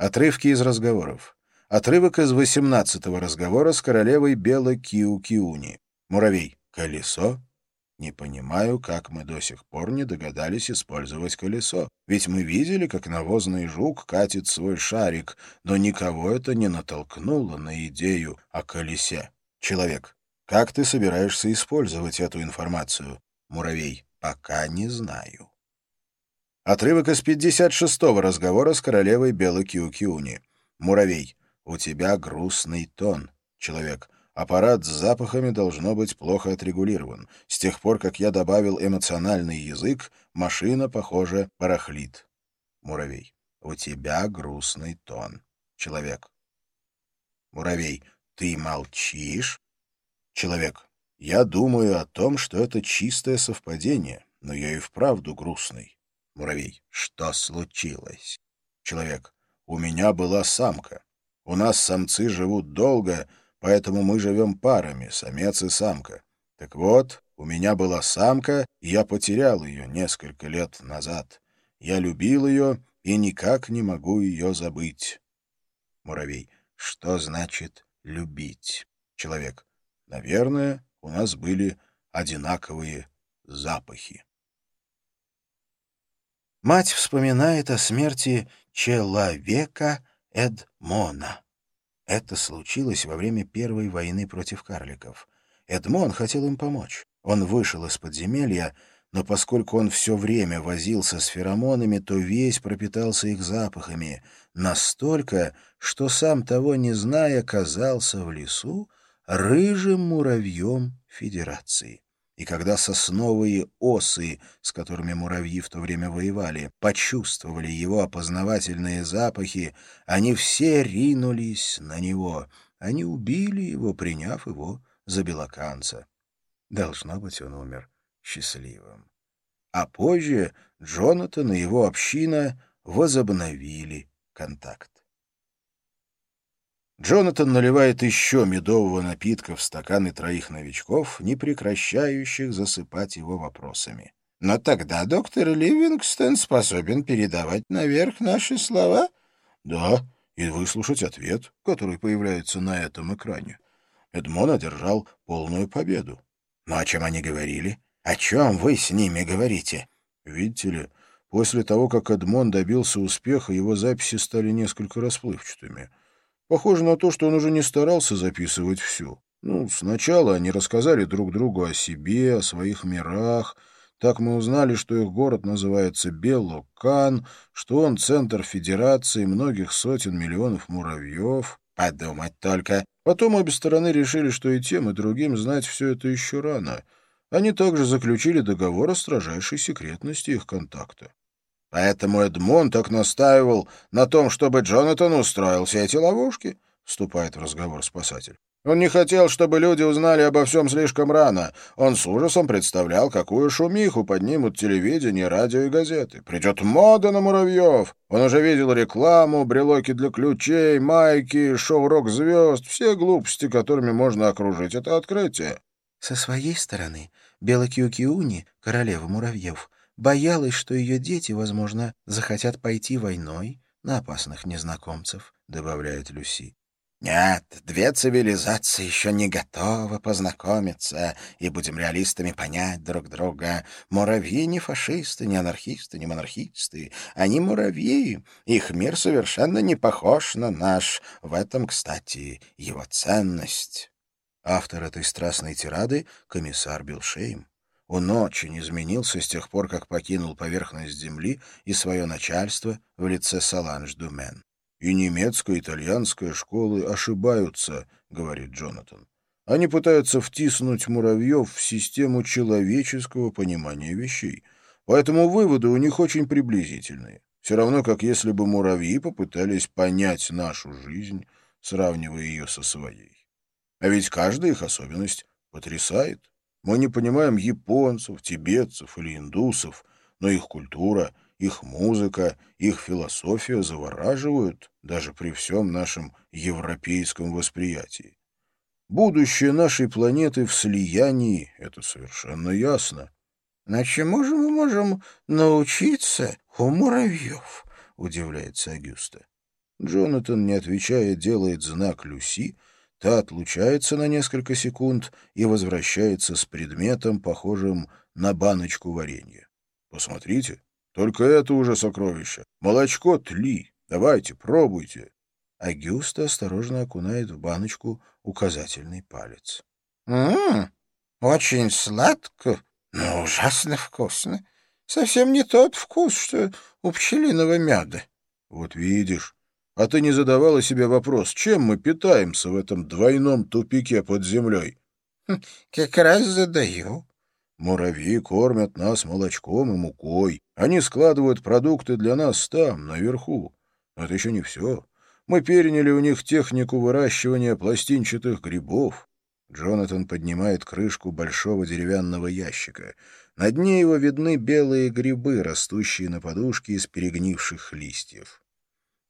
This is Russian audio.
Отрывки из разговоров. Отрывок из восемнадцатого разговора с королевой Бела Киу-Киуни. Муравей. Колесо. Не понимаю, как мы до сих пор не догадались использовать колесо. Ведь мы видели, как навозный жук катит свой шарик, но никого это не натолкнуло на идею о колесе. Человек. Как ты собираешься использовать эту информацию? Муравей. Пока не знаю. Отрывок из 56-го разговора с королевой Белой Киу-Киуни. Муравей. У тебя грустный тон. Человек. Аппарат с запахами должно быть плохо отрегулирован. С тех пор, как я добавил эмоциональный язык, машина, похоже, барахлит. Муравей. У тебя грустный тон. Человек. Муравей. Ты молчишь? Человек. Я думаю о том, что это чистое совпадение, но я и вправду грустный. Муравей. Что случилось? Человек. У меня была самка. У нас самцы живут долго, поэтому мы живем парами, самец и самка. Так вот, у меня была самка, и я потерял ее несколько лет назад. Я любил ее и никак не могу ее забыть. Муравей. Что значит «любить»? Человек. Наверное, у нас были одинаковые запахи. Мать вспоминает о смерти человека Эдмона. Это случилось во время Первой войны против карликов. Эдмон хотел им помочь. Он вышел из подземелья, но поскольку он все время возился с феромонами, то весь пропитался их запахами, настолько, что сам того не зная, оказался в лесу рыжим муравьем Федерации. И когда сосновые осы, с которыми муравьи в то время воевали, почувствовали его опознавательные запахи, они все ринулись на него. Они убили его, приняв его за белоканца. Должно быть, он умер счастливым. А позже Джонатан и его община возобновили контакт. Джонатан наливает еще медового напитка в стаканы троих новичков, не прекращающих засыпать его вопросами. «Но тогда доктор Ливингстон способен передавать наверх наши слова?» «Да, и выслушать ответ, который появляется на этом экране». Эдмон одержал полную победу. «Но о чем они говорили? О чем вы с ними говорите?» «Видите ли, после того, как Эдмон добился успеха, его записи стали несколько расплывчатыми». Похоже на то, что он уже не старался записывать все. Ну, сначала они рассказали друг другу о себе, о своих мирах. Так мы узнали, что их город называется Белокан, что он центр федерации многих сотен миллионов муравьев. Подумать только. Потом обе стороны решили, что и тем, и другим знать все это еще рано. Они также заключили договор о строжайшей секретности их контакта. Поэтому Эдмон так настаивал на том, чтобы Джонатан устроил все эти ловушки, — вступает в разговор спасатель. Он не хотел, чтобы люди узнали обо всем слишком рано. Он с ужасом представлял, какую шумиху поднимут телевидение, радио и газеты. Придет мода на муравьев. Он уже видел рекламу, брелоки для ключей, майки, шоу рок-звезд, все глупости, которыми можно окружить это открытие. Со своей стороны, Белокиукиуни, королева муравьев, боялась, что ее дети, возможно, захотят пойти войной на опасных незнакомцев, — добавляет Люси. Нет, две цивилизации еще не готовы познакомиться, и, будем реалистами, понять друг друга. Муравьи не фашисты, не анархисты, не монархисты. Они муравьи. Их мир совершенно не похож на наш. В этом, кстати, его ценность. Автор этой страстной тирады — комиссар Билшейм. Он очень изменился с тех пор, как покинул поверхность земли и свое начальство в лице Саланж Думен. «И немецкая, и итальянская школы ошибаются», — говорит Джонатан. «Они пытаются втиснуть муравьев в систему человеческого понимания вещей, поэтому выводы у них очень приблизительные. Все равно, как если бы муравьи попытались понять нашу жизнь, сравнивая ее со своей. А ведь каждая их особенность потрясает. Мы не понимаем японцев, тибетцев или индусов, но их культура, их музыка, их философия завораживают даже при всем нашем европейском восприятии. Будущее нашей планеты в слиянии — это совершенно ясно. — На чему же мы можем научиться у муравьев? — удивляется Агюста. Джонатан, не отвечая, делает знак Люси, та отлучается на несколько секунд и возвращается с предметом, похожим на баночку варенья. «Посмотрите, только это уже сокровище. Молочко тли. Давайте, пробуйте». Агюста осторожно окунает в баночку указательный палец. «М-м, очень сладко, но ужасно вкусно. Совсем не тот вкус, что у пчелиного мяда». «Вот видишь, а ты не задавала себе вопрос, чем мы питаемся в этом двойном тупике под землей? Хм, как раз задаю. Муравьи кормят нас молочком и мукой. Они складывают продукты для нас там, наверху. Но это еще не все. Мы переняли у них технику выращивания пластинчатых грибов. Джонатан поднимает крышку большого деревянного ящика. На дне его видны белые грибы, растущие на подушке из перегнивших листьев.